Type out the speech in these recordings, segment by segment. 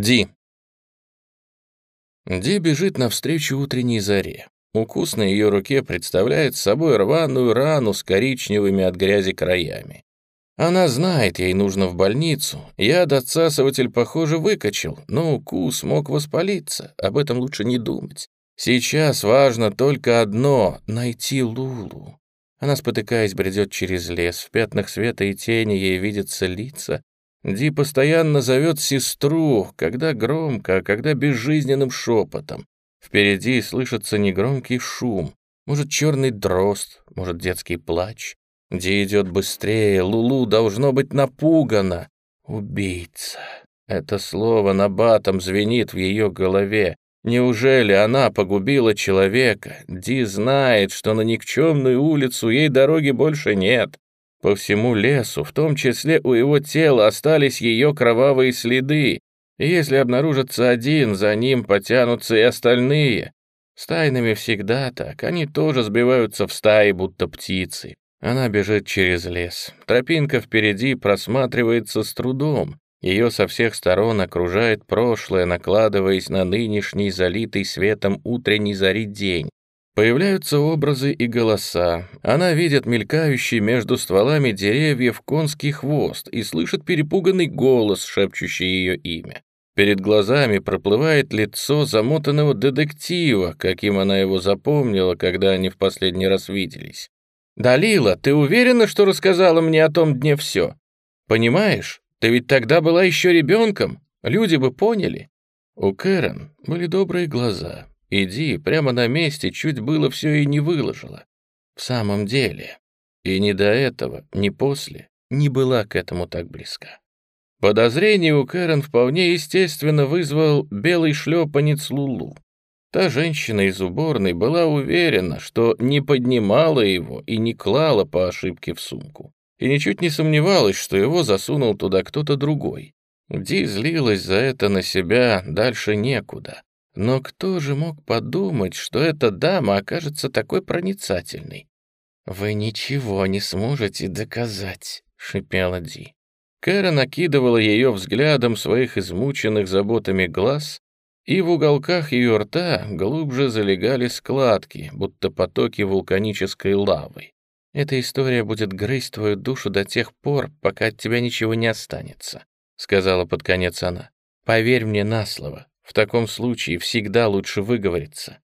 Ди. Ди бежит навстречу утренней заре. Укус на ее руке представляет собой рваную рану с коричневыми от грязи краями. Она знает, ей нужно в больницу. Яд-отсасыватель, похоже, выкачал, но укус мог воспалиться. Об этом лучше не думать. Сейчас важно только одно — найти Лулу. Она, спотыкаясь, бредет через лес. В пятнах света и тени ей видятся лица, Ди постоянно зовет сестру, когда громко, а когда безжизненным шепотом. Впереди слышится негромкий шум, может, черный дрозд, может, детский плач. Ди идет быстрее, Лулу должно быть напугана. Убийца. Это слово на батом звенит в ее голове. Неужели она погубила человека? Ди знает, что на никчемную улицу ей дороги больше нет. По всему лесу, в том числе у его тела, остались ее кровавые следы. если обнаружится один, за ним потянутся и остальные. С тайнами всегда так, они тоже сбиваются в стаи, будто птицы. Она бежит через лес. Тропинка впереди просматривается с трудом. Ее со всех сторон окружает прошлое, накладываясь на нынешний залитый светом утренней зари день. Появляются образы и голоса. Она видит мелькающий между стволами деревьев конский хвост и слышит перепуганный голос, шепчущий ее имя. Перед глазами проплывает лицо замотанного детектива, каким она его запомнила, когда они в последний раз виделись. «Далила, ты уверена, что рассказала мне о том дне все? Понимаешь, ты ведь тогда была еще ребенком, люди бы поняли». У Кэрон были добрые глаза, Иди, прямо на месте чуть было все и не выложила. В самом деле. И ни до этого, ни после не была к этому так близка. Подозрение у Кэрон вполне естественно вызвал белый шлепанец Лулу. Та женщина из уборной была уверена, что не поднимала его и не клала по ошибке в сумку. И ничуть не сомневалась, что его засунул туда кто-то другой. Ди злилась за это на себя дальше некуда. Но кто же мог подумать, что эта дама окажется такой проницательной? «Вы ничего не сможете доказать», — шипела Ди. Кэра накидывала ее взглядом своих измученных заботами глаз, и в уголках ее рта глубже залегали складки, будто потоки вулканической лавы. «Эта история будет грызть твою душу до тех пор, пока от тебя ничего не останется», — сказала под конец она. «Поверь мне на слово, в таком случае всегда лучше выговориться.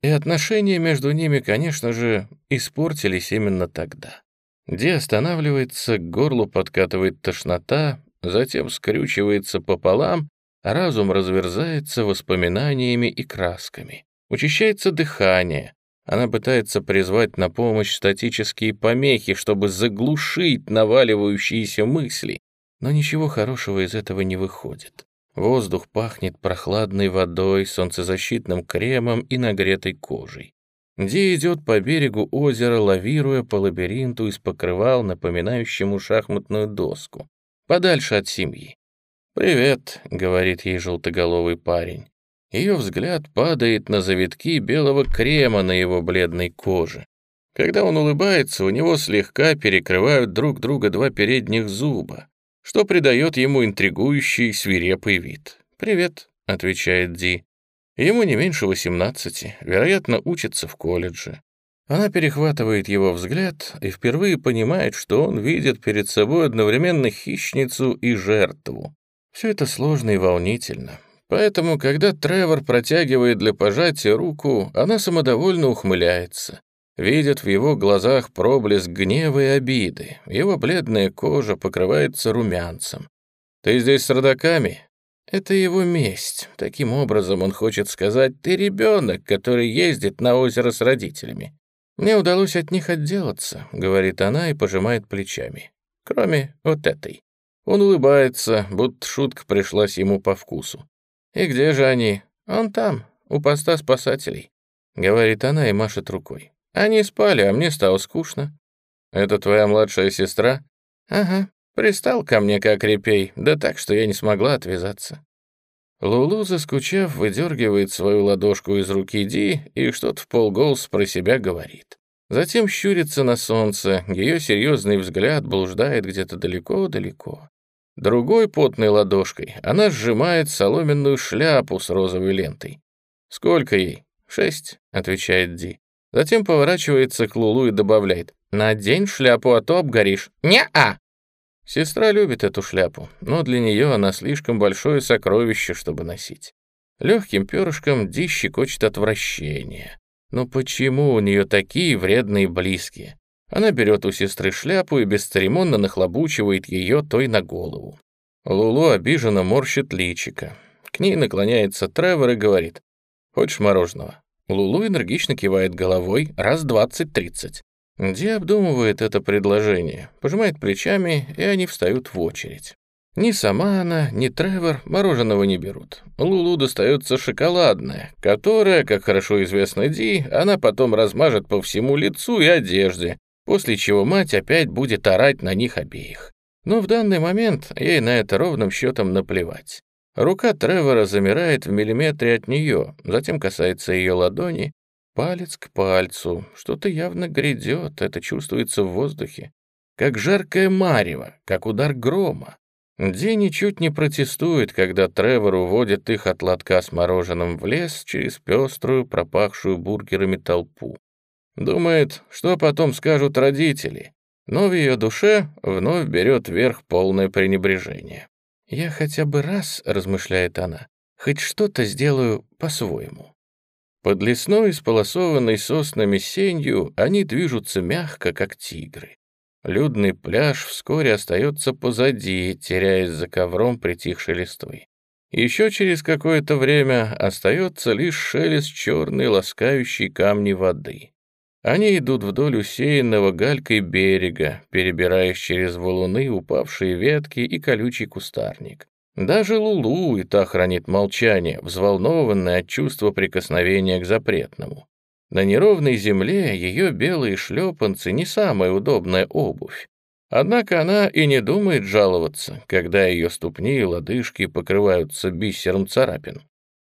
И отношения между ними, конечно же, испортились именно тогда. Ди останавливается, к горлу подкатывает тошнота, затем скрючивается пополам, разум разверзается воспоминаниями и красками. Учащается дыхание. Она пытается призвать на помощь статические помехи, чтобы заглушить наваливающиеся мысли, но ничего хорошего из этого не выходит. Воздух пахнет прохладной водой, солнцезащитным кремом и нагретой кожей. Ди идет по берегу озера, лавируя по лабиринту из покрывал, напоминающему шахматную доску, подальше от семьи. «Привет», — говорит ей желтоголовый парень. Ее взгляд падает на завитки белого крема на его бледной коже. Когда он улыбается, у него слегка перекрывают друг друга два передних зуба что придает ему интригующий свирепый вид. «Привет», — отвечает Ди. Ему не меньше восемнадцати, вероятно, учится в колледже. Она перехватывает его взгляд и впервые понимает, что он видит перед собой одновременно хищницу и жертву. Все это сложно и волнительно. Поэтому, когда Тревор протягивает для пожатия руку, она самодовольно ухмыляется видит в его глазах проблеск гнева и обиды. Его бледная кожа покрывается румянцем. «Ты здесь с родаками?» Это его месть. Таким образом он хочет сказать, ты ребенок, который ездит на озеро с родителями. Мне удалось от них отделаться, говорит она и пожимает плечами. Кроме вот этой. Он улыбается, будто шутка пришлась ему по вкусу. И где же они? Он там, у поста спасателей, говорит она и машет рукой. Они спали, а мне стало скучно. Это твоя младшая сестра? Ага, пристал ко мне как репей, да так, что я не смогла отвязаться. Лулу, заскучав, выдергивает свою ладошку из руки Ди и что-то в полголоса про себя говорит. Затем щурится на солнце, ее серьезный взгляд блуждает где-то далеко-далеко. Другой потной ладошкой она сжимает соломенную шляпу с розовой лентой. «Сколько ей?» «Шесть», — отвечает Ди. Затем поворачивается к Лулу и добавляет. «Надень шляпу, а то обгоришь». «Не-а!» Сестра любит эту шляпу, но для нее она слишком большое сокровище, чтобы носить. Легким перышком Ди щекочет отвращение. Но почему у нее такие вредные близкие? Она берет у сестры шляпу и бесцеремонно нахлобучивает ее той на голову. Лулу обиженно морщит личика. К ней наклоняется Тревор и говорит, «Хочешь мороженого?» Лулу энергично кивает головой раз двадцать-тридцать. Ди обдумывает это предложение, пожимает плечами, и они встают в очередь. Ни сама она, ни Тревор мороженого не берут. Лулу достается шоколадное, которое, как хорошо известно Ди, она потом размажет по всему лицу и одежде, после чего мать опять будет орать на них обеих. Но в данный момент ей на это ровным счетом наплевать. Рука Тревора замирает в миллиметре от нее, затем касается ее ладони, палец к пальцу. Что-то явно грядет, это чувствуется в воздухе. Как жаркое марево, как удар грома. Ди ничуть не протестует, когда Тревор уводит их от лотка с мороженым в лес через пеструю, пропахшую бургерами толпу. Думает, что потом скажут родители, но в ее душе вновь берет верх полное пренебрежение. «Я хотя бы раз», — размышляет она, — «хоть что-то сделаю по-своему». Под лесной, сполосованной соснами сенью они движутся мягко, как тигры. Людный пляж вскоре остается позади, теряясь за ковром притихшей листвы. Еще через какое-то время остается лишь шелест черной, ласкающей камни воды. Они идут вдоль усеянного галькой берега, перебираясь через валуны, упавшие ветки и колючий кустарник. Даже Лулу и та хранит молчание, взволнованная от чувства прикосновения к запретному. На неровной земле ее белые шлепанцы не самая удобная обувь. Однако она и не думает жаловаться, когда ее ступни и лодыжки покрываются бисером царапин.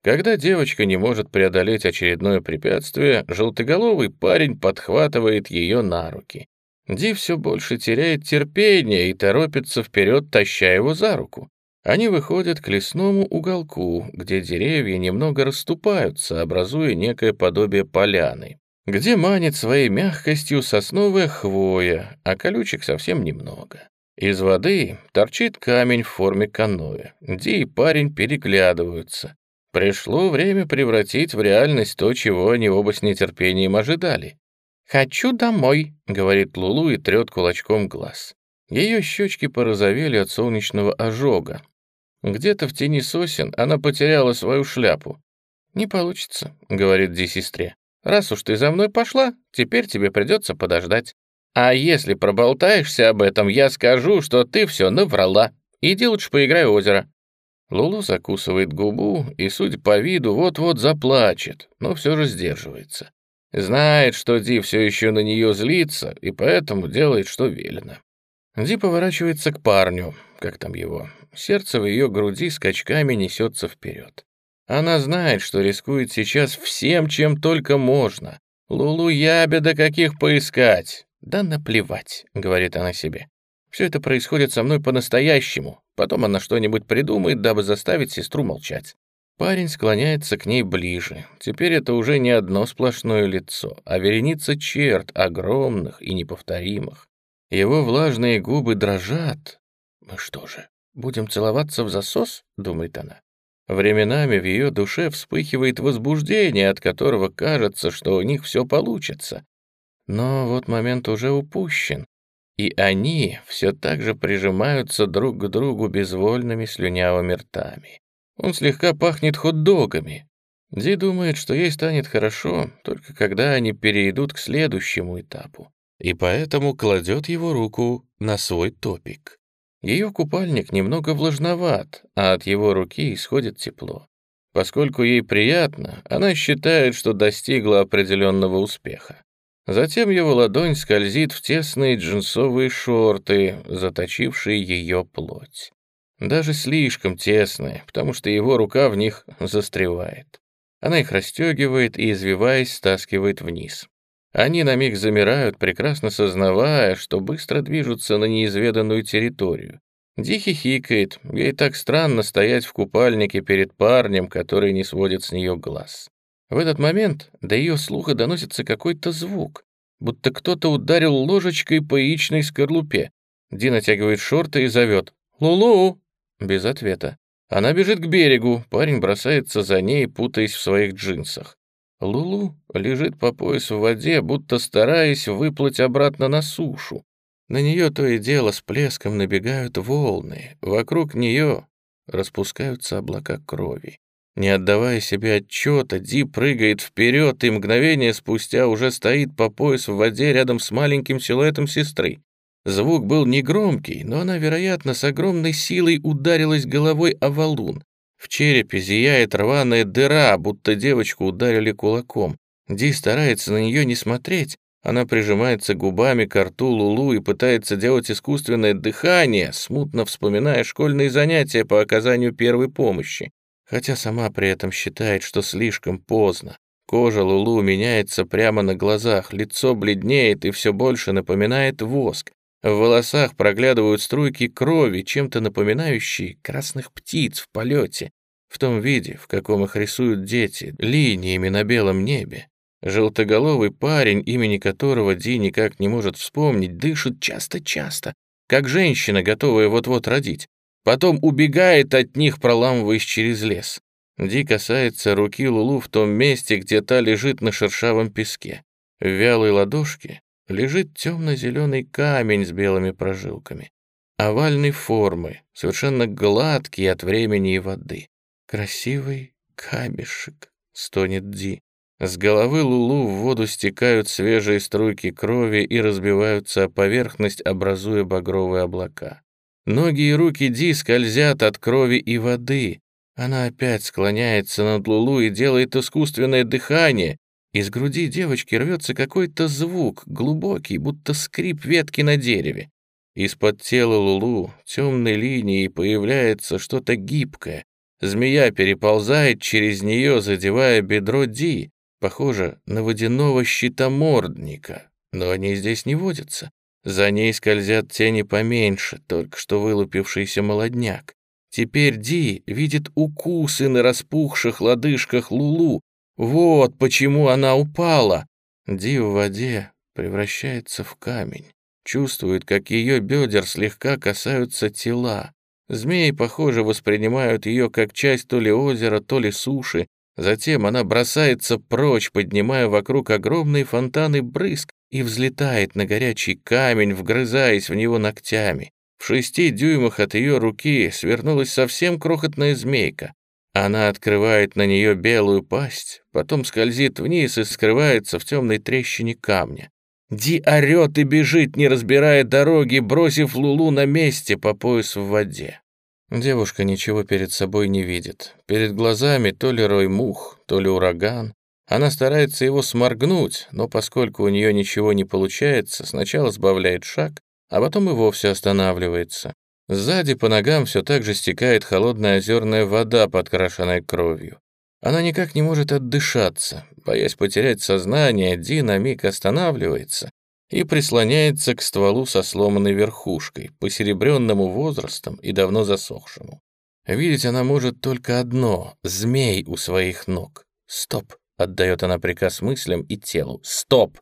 Когда девочка не может преодолеть очередное препятствие, желтоголовый парень подхватывает ее на руки. Ди все больше теряет терпение и торопится вперед, таща его за руку. Они выходят к лесному уголку, где деревья немного расступаются, образуя некое подобие поляны, где манит своей мягкостью сосновая хвоя, а колючек совсем немного. Из воды торчит камень в форме каноэ. Ди и парень переглядываются. Пришло время превратить в реальность то, чего они оба с нетерпением ожидали. «Хочу домой», — говорит Лулу и трет кулачком глаз. Ее щечки порозовели от солнечного ожога. Где-то в тени сосен она потеряла свою шляпу. «Не получится», — говорит Ди сестре. «Раз уж ты за мной пошла, теперь тебе придется подождать. А если проболтаешься об этом, я скажу, что ты все наврала. Иди лучше поиграй в озеро». Лулу закусывает губу и, судя по виду, вот-вот заплачет, но все же сдерживается. Знает, что Ди все еще на нее злится, и поэтому делает, что велено. Ди поворачивается к парню, как там его. Сердце в ее груди скачками несется вперед. Она знает, что рискует сейчас всем, чем только можно. Лулу ябеда каких поискать. Да наплевать, говорит она себе. Все это происходит со мной по-настоящему. Потом она что-нибудь придумает, дабы заставить сестру молчать. Парень склоняется к ней ближе. Теперь это уже не одно сплошное лицо, а вереница черт, огромных и неповторимых. Его влажные губы дрожат. «Мы что же, будем целоваться в засос?» — думает она. Временами в ее душе вспыхивает возбуждение, от которого кажется, что у них все получится. Но вот момент уже упущен, и они все так же прижимаются друг к другу безвольными слюнявыми ртами. Он слегка пахнет хот-догами. Ди думает, что ей станет хорошо, только когда они перейдут к следующему этапу, и поэтому кладет его руку на свой топик. Ее купальник немного влажноват, а от его руки исходит тепло. Поскольку ей приятно, она считает, что достигла определенного успеха. Затем его ладонь скользит в тесные джинсовые шорты, заточившие ее плоть. Даже слишком тесные, потому что его рука в них застревает. Она их расстегивает и, извиваясь, стаскивает вниз. Они на миг замирают, прекрасно сознавая, что быстро движутся на неизведанную территорию, Ди хихикает, ей так странно стоять в купальнике перед парнем, который не сводит с нее глаз. В этот момент до ее слуха доносится какой-то звук, будто кто-то ударил ложечкой по яичной скорлупе. Ди натягивает шорты и зовет «Лулу!» Без ответа. Она бежит к берегу, парень бросается за ней, путаясь в своих джинсах. Лулу лежит по пояс в воде, будто стараясь выплыть обратно на сушу. На нее то и дело с плеском набегают волны, вокруг нее распускаются облака крови. Не отдавая себе отчета, Ди прыгает вперед и мгновение спустя уже стоит по пояс в воде рядом с маленьким силуэтом сестры. Звук был негромкий, но она, вероятно, с огромной силой ударилась головой о валун. В черепе зияет рваная дыра, будто девочку ударили кулаком. Ди старается на нее не смотреть, она прижимается губами к рту Лулу и пытается делать искусственное дыхание, смутно вспоминая школьные занятия по оказанию первой помощи. Хотя сама при этом считает, что слишком поздно. Кожа Лулу меняется прямо на глазах, лицо бледнеет и все больше напоминает воск. В волосах проглядывают струйки крови, чем-то напоминающие красных птиц в полете, в том виде, в каком их рисуют дети, линиями на белом небе. Желтоголовый парень, имени которого Ди никак не может вспомнить, дышит часто-часто, как женщина, готовая вот-вот родить. Потом убегает от них, проламываясь через лес. Ди касается руки Лулу в том месте, где та лежит на шершавом песке. В вялой ладошке лежит темно-зеленый камень с белыми прожилками. Овальной формы, совершенно гладкий от времени и воды. Красивый камешек, стонет Ди. С головы Лулу в воду стекают свежие струйки крови и разбиваются о поверхность, образуя багровые облака. Ноги и руки Ди скользят от крови и воды. Она опять склоняется над Лулу и делает искусственное дыхание. Из груди девочки рвется какой-то звук, глубокий, будто скрип ветки на дереве. Из-под тела Лулу темной линией появляется что-то гибкое. Змея переползает через нее, задевая бедро Ди. Похоже на водяного щитомордника, но они здесь не водятся. За ней скользят тени поменьше, только что вылупившийся молодняк. Теперь Ди видит укусы на распухших лодыжках Лулу. Вот почему она упала. Ди в воде превращается в камень. Чувствует, как ее бедер слегка касаются тела. Змеи, похоже, воспринимают ее как часть то ли озера, то ли суши, Затем она бросается прочь, поднимая вокруг огромные фонтаны брызг и взлетает на горячий камень, вгрызаясь в него ногтями. В шести дюймах от ее руки свернулась совсем крохотная змейка. Она открывает на нее белую пасть, потом скользит вниз и скрывается в темной трещине камня. Ди орет и бежит, не разбирая дороги, бросив Лулу на месте по пояс в воде. Девушка ничего перед собой не видит. Перед глазами то ли рой мух, то ли ураган. Она старается его сморгнуть, но поскольку у нее ничего не получается, сначала сбавляет шаг, а потом и вовсе останавливается. Сзади по ногам все так же стекает холодная озерная вода, подкрашенная кровью. Она никак не может отдышаться. Боясь потерять сознание, Ди на миг останавливается и прислоняется к стволу со сломанной верхушкой, посеребренному возрастом и давно засохшему. Видеть она может только одно — змей у своих ног. «Стоп!» — отдает она приказ мыслям и телу. «Стоп!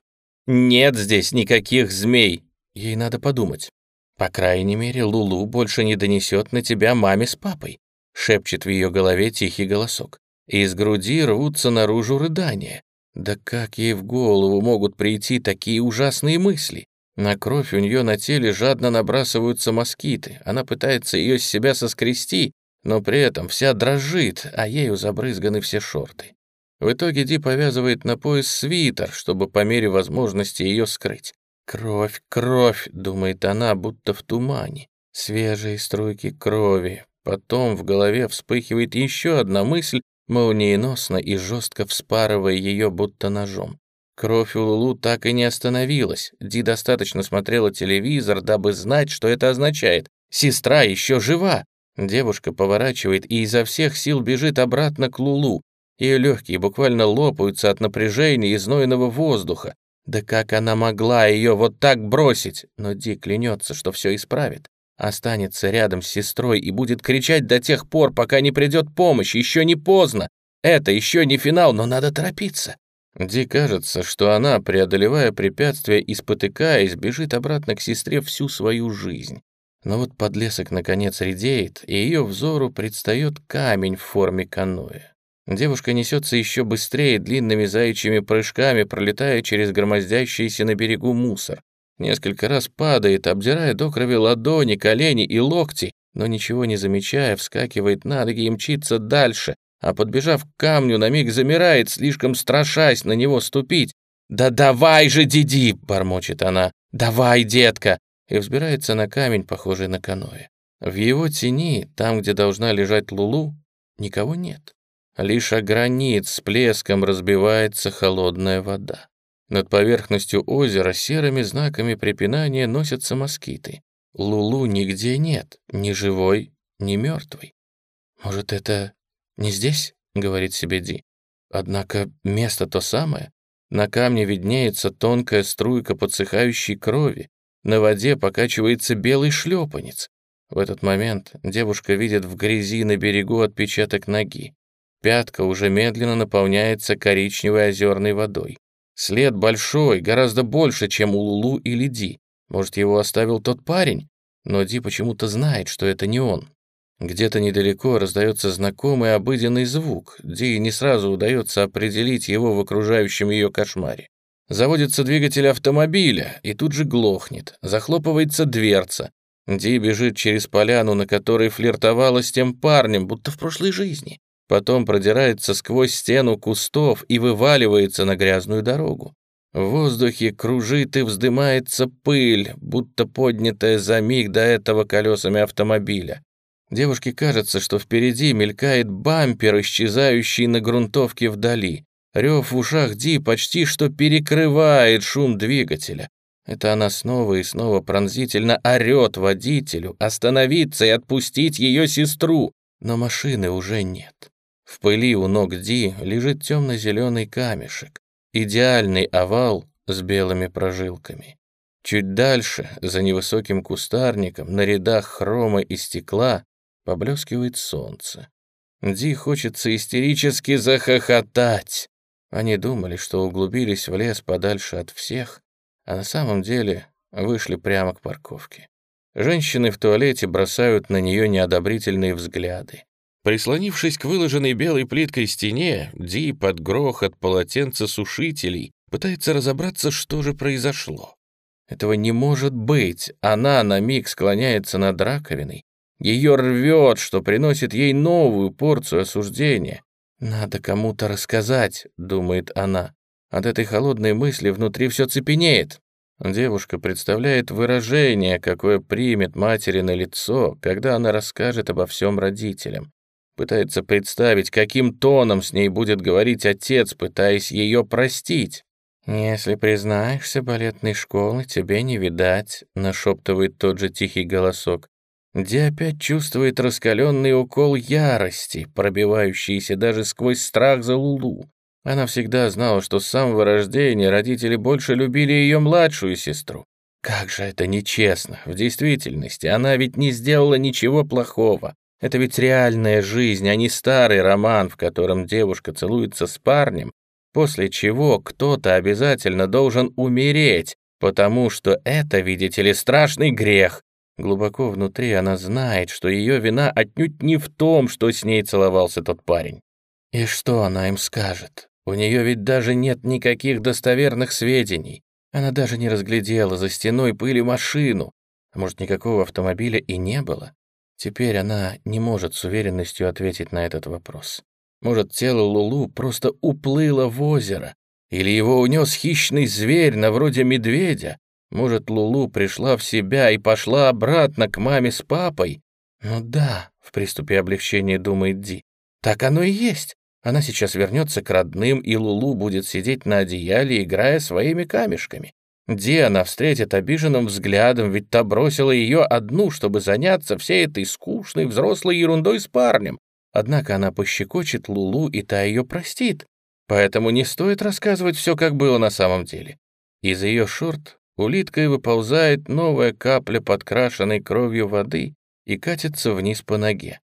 Нет здесь никаких змей!» Ей надо подумать. «По крайней мере, Лулу больше не донесет на тебя маме с папой», — шепчет в ее голове тихий голосок. Из груди рвутся наружу рыдания. Да как ей в голову могут прийти такие ужасные мысли? На кровь у нее на теле жадно набрасываются москиты. Она пытается ее с себя соскрести, но при этом вся дрожит, а ею забрызганы все шорты. В итоге Ди повязывает на пояс свитер, чтобы по мере возможности ее скрыть. «Кровь, кровь», — думает она, будто в тумане. Свежие струйки крови. Потом в голове вспыхивает еще одна мысль, молниеносно и жестко вспарывая ее будто ножом. Кровь у Лулу так и не остановилась. Ди достаточно смотрела телевизор, дабы знать, что это означает. Сестра еще жива. Девушка поворачивает и изо всех сил бежит обратно к Лулу. Ее легкие буквально лопаются от напряжения и знойного воздуха. Да как она могла ее вот так бросить? Но Ди клянется, что все исправит. Останется рядом с сестрой и будет кричать до тех пор, пока не придет помощь. Еще не поздно. Это еще не финал, но надо торопиться. Ди кажется, что она, преодолевая препятствия и спотыкаясь, бежит обратно к сестре всю свою жизнь. Но вот подлесок наконец редеет, и ее взору предстает камень в форме каноэ. Девушка несется еще быстрее длинными заячьими прыжками, пролетая через громоздящийся на берегу мусор. Несколько раз падает, обдирая до крови ладони, колени и локти, но ничего не замечая, вскакивает на ноги и мчится дальше, а подбежав к камню, на миг замирает, слишком страшась на него ступить. «Да давай же, Диди!» — бормочет она. «Давай, детка!» и взбирается на камень, похожий на каноэ. В его тени, там, где должна лежать Лулу, никого нет. Лишь о гранит с плеском разбивается холодная вода. Над поверхностью озера серыми знаками препинания носятся москиты. Лулу нигде нет, ни живой, ни мертвый. «Может, это не здесь?» — говорит себе Ди. Однако место то самое. На камне виднеется тонкая струйка подсыхающей крови. На воде покачивается белый шлепанец. В этот момент девушка видит в грязи на берегу отпечаток ноги. Пятка уже медленно наполняется коричневой озерной водой. След большой, гораздо больше, чем у Лулу или Ди. Может, его оставил тот парень? Но Ди почему-то знает, что это не он. Где-то недалеко раздается знакомый обыденный звук. Ди не сразу удается определить его в окружающем ее кошмаре. Заводится двигатель автомобиля и тут же глохнет. Захлопывается дверца. Ди бежит через поляну, на которой флиртовала с тем парнем, будто в прошлой жизни потом продирается сквозь стену кустов и вываливается на грязную дорогу. В воздухе кружит и вздымается пыль, будто поднятая за миг до этого колесами автомобиля. Девушке кажется, что впереди мелькает бампер, исчезающий на грунтовке вдали. Рев в ушах Ди почти что перекрывает шум двигателя. Это она снова и снова пронзительно орёт водителю остановиться и отпустить ее сестру, но машины уже нет. В пыли у ног Ди лежит темно-зеленый камешек, идеальный овал с белыми прожилками. Чуть дальше, за невысоким кустарником, на рядах хрома и стекла, поблескивает солнце. Ди хочется истерически захохотать. Они думали, что углубились в лес подальше от всех, а на самом деле вышли прямо к парковке. Женщины в туалете бросают на нее неодобрительные взгляды. Прислонившись к выложенной белой плиткой стене, Ди под грохот полотенцесушителей пытается разобраться, что же произошло. Этого не может быть. Она на миг склоняется над раковиной. Ее рвет, что приносит ей новую порцию осуждения. «Надо кому-то рассказать», — думает она. От этой холодной мысли внутри все цепенеет. Девушка представляет выражение, какое примет матери на лицо, когда она расскажет обо всем родителям. Пытается представить, каким тоном с ней будет говорить отец, пытаясь ее простить. «Если признаешься балетной школы, тебе не видать», — нашептывает тот же тихий голосок. Ди опять чувствует раскаленный укол ярости, пробивающийся даже сквозь страх за Лулу. Она всегда знала, что с самого рождения родители больше любили ее младшую сестру. Как же это нечестно. В действительности она ведь не сделала ничего плохого. Это ведь реальная жизнь, а не старый роман, в котором девушка целуется с парнем, после чего кто-то обязательно должен умереть, потому что это, видите ли, страшный грех. Глубоко внутри она знает, что ее вина отнюдь не в том, что с ней целовался тот парень. И что она им скажет? У нее ведь даже нет никаких достоверных сведений. Она даже не разглядела за стеной пыли машину. А может, никакого автомобиля и не было? Теперь она не может с уверенностью ответить на этот вопрос. Может, тело Лулу просто уплыло в озеро, или его унес хищный зверь на вроде медведя. Может, Лулу пришла в себя и пошла обратно к маме с папой? Ну да, в приступе облегчения думает Ди. Так оно и есть. Она сейчас вернется к родным, и Лулу будет сидеть на одеяле, играя своими камешками. Где она встретит обиженным взглядом, ведь та бросила ее одну, чтобы заняться всей этой скучной взрослой ерундой с парнем. Однако она пощекочет Лулу, и та ее простит. Поэтому не стоит рассказывать все, как было на самом деле. Из ее шорт улиткой выползает новая капля подкрашенной кровью воды и катится вниз по ноге.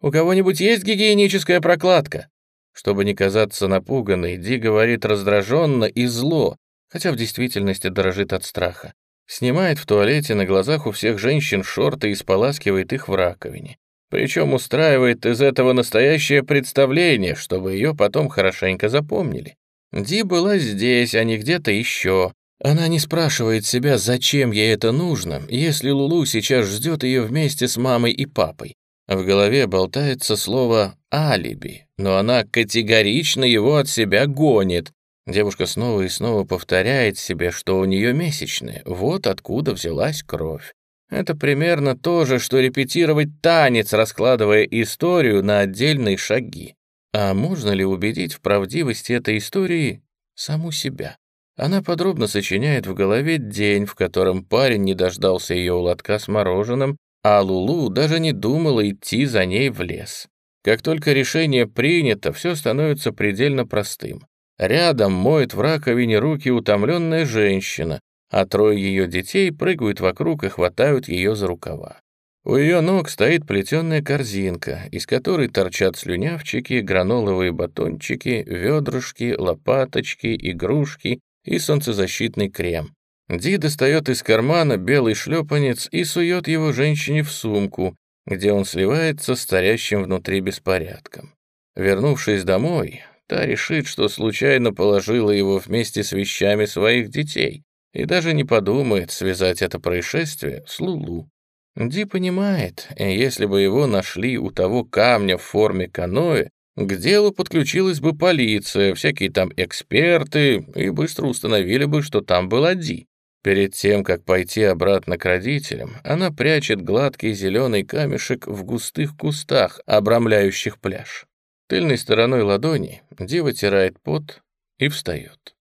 «У кого-нибудь есть гигиеническая прокладка?» Чтобы не казаться напуганной, Ди говорит раздраженно и зло, хотя в действительности дрожит от страха. Снимает в туалете на глазах у всех женщин шорты и споласкивает их в раковине. Причем устраивает из этого настоящее представление, чтобы ее потом хорошенько запомнили. Ди была здесь, а не где-то еще. Она не спрашивает себя, зачем ей это нужно, если Лулу сейчас ждет ее вместе с мамой и папой. В голове болтается слово «алиби», но она категорично его от себя гонит. Девушка снова и снова повторяет себе, что у нее месячные, вот откуда взялась кровь. Это примерно то же, что репетировать танец, раскладывая историю на отдельные шаги. А можно ли убедить в правдивости этой истории саму себя? Она подробно сочиняет в голове день, в котором парень не дождался ее у лотка с мороженым, а Лулу даже не думала идти за ней в лес. Как только решение принято, все становится предельно простым. Рядом моет в раковине руки утомленная женщина, а трое ее детей прыгают вокруг и хватают ее за рукава. У ее ног стоит плетеная корзинка, из которой торчат слюнявчики, граноловые батончики, ведрышки, лопаточки, игрушки и солнцезащитный крем. Ди достает из кармана белый шлепанец и сует его женщине в сумку, где он сливается с царящим внутри беспорядком. Вернувшись домой, Та решит, что случайно положила его вместе с вещами своих детей и даже не подумает связать это происшествие с Лулу. Ди понимает, если бы его нашли у того камня в форме каноэ, к делу подключилась бы полиция, всякие там эксперты, и быстро установили бы, что там была Ди. Перед тем, как пойти обратно к родителям, она прячет гладкий зеленый камешек в густых кустах, обрамляющих пляж. Тыльной стороной ладони Ди вытирает пот и встает.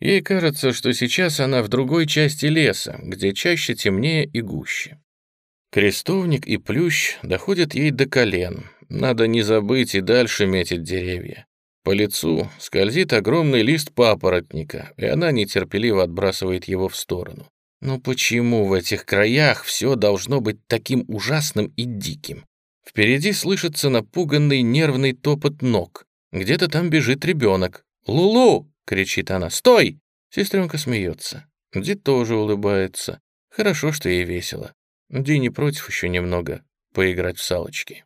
Ей кажется, что сейчас она в другой части леса, где чаще темнее и гуще. Крестовник и плющ доходят ей до колен. Надо не забыть и дальше метить деревья. По лицу скользит огромный лист папоротника, и она нетерпеливо отбрасывает его в сторону. Но почему в этих краях все должно быть таким ужасным и диким? Впереди слышится напуганный нервный топот ног. Где-то там бежит ребенок. «Лулу!» — кричит она. «Стой!» Сестренка смеется. Ди тоже улыбается. Хорошо, что ей весело. Ди не против еще немного поиграть в салочки.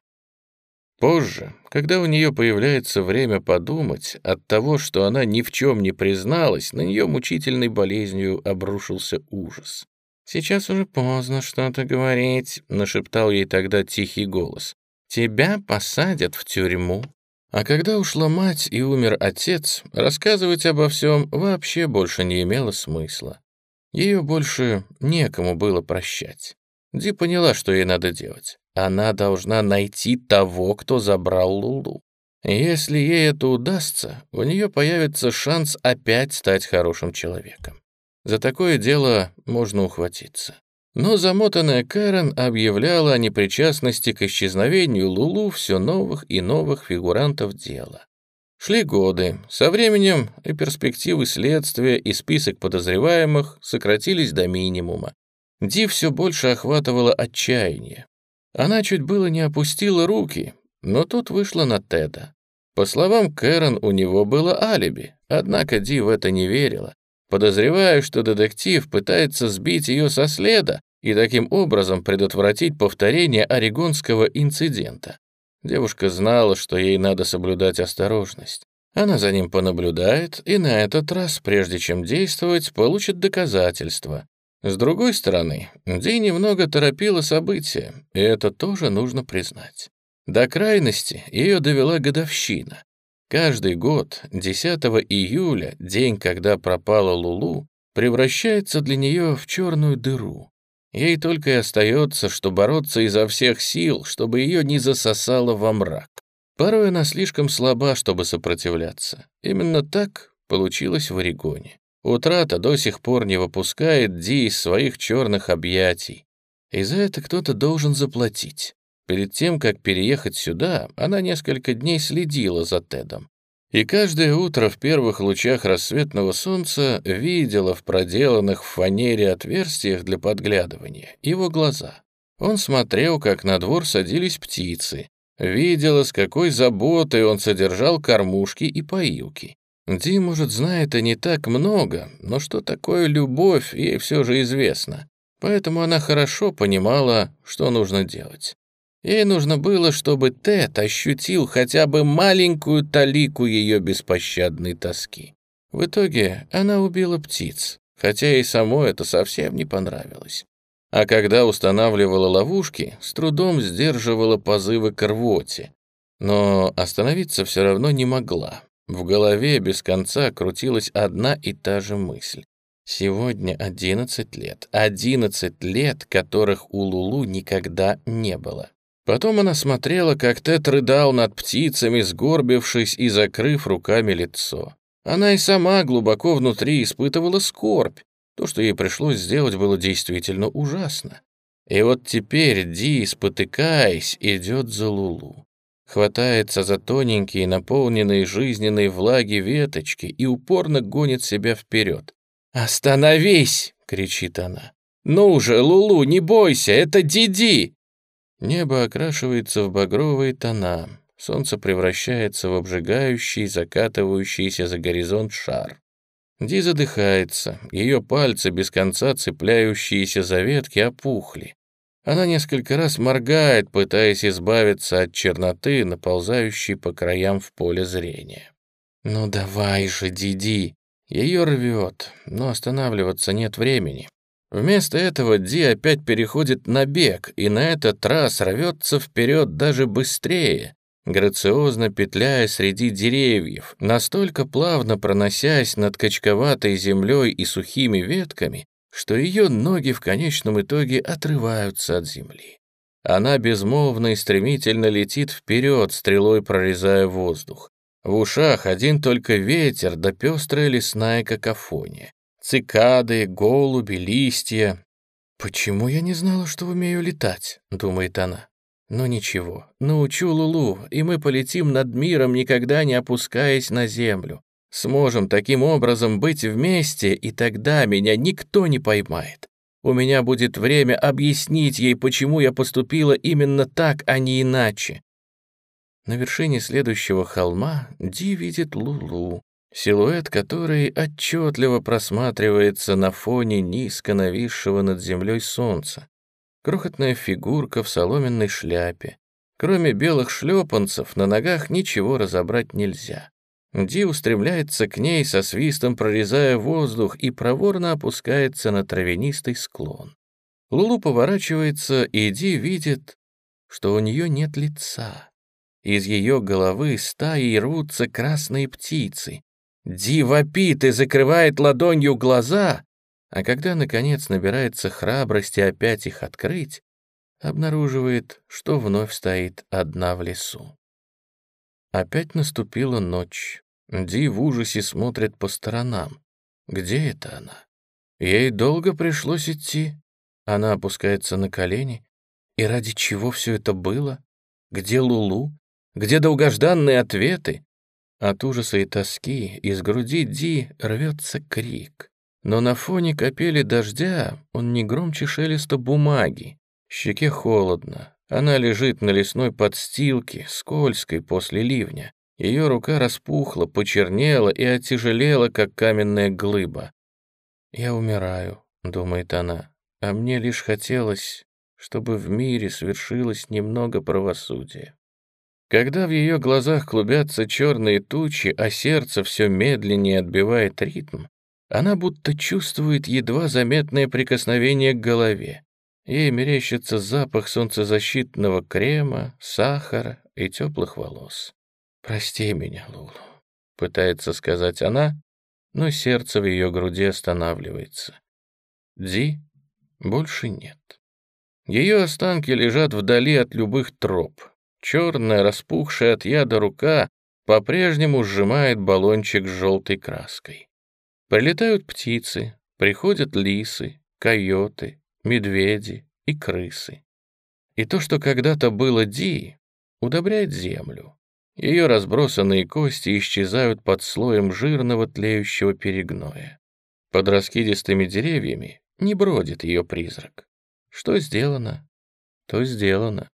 Позже, когда у нее появляется время подумать, от того, что она ни в чем не призналась, на нее мучительной болезнью обрушился ужас. «Сейчас уже поздно что-то говорить», — нашептал ей тогда тихий голос. «Тебя посадят в тюрьму». А когда ушла мать и умер отец, рассказывать обо всем вообще больше не имело смысла. Ее больше некому было прощать. Ди поняла, что ей надо делать. Она должна найти того, кто забрал Лулу. Если ей это удастся, у нее появится шанс опять стать хорошим человеком. За такое дело можно ухватиться. Но замотанная Кэрен объявляла о непричастности к исчезновению Лулу все новых и новых фигурантов дела. Шли годы. Со временем и перспективы следствия, и список подозреваемых сократились до минимума. Ди все больше охватывало отчаяние. Она чуть было не опустила руки, но тут вышла на Теда. По словам Кэрон, у него было алиби, однако Ди в это не верила. Подозреваю, что детектив пытается сбить ее со следа и таким образом предотвратить повторение орегонского инцидента. Девушка знала, что ей надо соблюдать осторожность. Она за ним понаблюдает и на этот раз, прежде чем действовать, получит доказательства. С другой стороны, Ди немного торопила события, и это тоже нужно признать. До крайности ее довела годовщина. Каждый год, 10 июля, день, когда пропала Лулу, превращается для нее в черную дыру. Ей только и остается, что бороться изо всех сил, чтобы ее не засосало во мрак. Порой она слишком слаба, чтобы сопротивляться. Именно так получилось в Орегоне. Утрата до сих пор не выпускает Ди из своих черных объятий. И за это кто-то должен заплатить. Перед тем, как переехать сюда, она несколько дней следила за Тедом. И каждое утро в первых лучах рассветного солнца видела в проделанных в фанере отверстиях для подглядывания его глаза. Он смотрел, как на двор садились птицы, видела, с какой заботой он содержал кормушки и поилки. Ди, может, знает и не так много, но что такое любовь, ей все же известно. Поэтому она хорошо понимала, что нужно делать. Ей нужно было, чтобы Тед ощутил хотя бы маленькую талику ее беспощадной тоски. В итоге она убила птиц, хотя ей самой это совсем не понравилось. А когда устанавливала ловушки, с трудом сдерживала позывы к рвоте. Но остановиться все равно не могла. В голове без конца крутилась одна и та же мысль. Сегодня 11 лет. 11 лет, которых у Лулу никогда не было. Потом она смотрела, как Тед рыдал над птицами, сгорбившись и закрыв руками лицо. Она и сама глубоко внутри испытывала скорбь. То, что ей пришлось сделать, было действительно ужасно. И вот теперь Ди, спотыкаясь, идет за Лулу. Хватается за тоненькие, наполненные жизненной влаги веточки и упорно гонит себя вперед. «Остановись!» — кричит она. «Ну же, Лулу, не бойся, это Диди!» Небо окрашивается в багровые тона, солнце превращается в обжигающий, закатывающийся за горизонт шар. Ди задыхается, ее пальцы, без конца цепляющиеся за ветки, опухли. Она несколько раз моргает, пытаясь избавиться от черноты, наползающей по краям в поле зрения. «Ну давай же, Диди!» Ее рвет, но останавливаться нет времени. Вместо этого Ди опять переходит на бег, и на этот раз рвется вперед даже быстрее, грациозно петляя среди деревьев, настолько плавно проносясь над качковатой землей и сухими ветками, что ее ноги в конечном итоге отрываются от земли. Она безмолвно и стремительно летит вперед, стрелой прорезая воздух. В ушах один только ветер да пестрая лесная какофония. Цикады, голуби, листья. «Почему я не знала, что умею летать?» — думает она. «Ну ничего, научу Лулу, и мы полетим над миром, никогда не опускаясь на землю. Сможем таким образом быть вместе, и тогда меня никто не поймает. У меня будет время объяснить ей, почему я поступила именно так, а не иначе. На вершине следующего холма Ди видит Лулу, силуэт которой отчетливо просматривается на фоне низко нависшего над землей солнца. Крохотная фигурка в соломенной шляпе. Кроме белых шлепанцев, на ногах ничего разобрать нельзя. Ди устремляется к ней со свистом, прорезая воздух, и проворно опускается на травянистый склон. Лулу поворачивается, и Ди видит, что у нее нет лица. Из ее головы стаи рвутся красные птицы. Ди вопит и закрывает ладонью глаза, а когда, наконец, набирается храбрости опять их открыть, обнаруживает, что вновь стоит одна в лесу. Опять наступила ночь. Ди в ужасе смотрит по сторонам. Где это она? Ей долго пришлось идти. Она опускается на колени. И ради чего все это было? Где Лулу? Где долгожданные ответы? От ужаса и тоски из груди Ди рвется крик. Но на фоне капели дождя он не громче шелеста бумаги. Щеке холодно. Она лежит на лесной подстилке, скользкой после ливня. Ее рука распухла, почернела и оттяжелела, как каменная глыба. «Я умираю», — думает она, — «а мне лишь хотелось, чтобы в мире свершилось немного правосудия». Когда в ее глазах клубятся черные тучи, а сердце все медленнее отбивает ритм, она будто чувствует едва заметное прикосновение к голове. Ей мерещится запах солнцезащитного крема, сахара и теплых волос. «Прости меня, Лулу», — пытается сказать она, но сердце в ее груди останавливается. Ди больше нет. Ее останки лежат вдали от любых троп, Черная, распухшая от яда рука по-прежнему сжимает баллончик с желтой краской. Прилетают птицы, приходят лисы, койоты, медведи и крысы. И то, что когда-то было Ди, удобряет землю. Ее разбросанные кости исчезают под слоем жирного тлеющего перегноя. Под раскидистыми деревьями не бродит ее призрак. Что сделано, то сделано.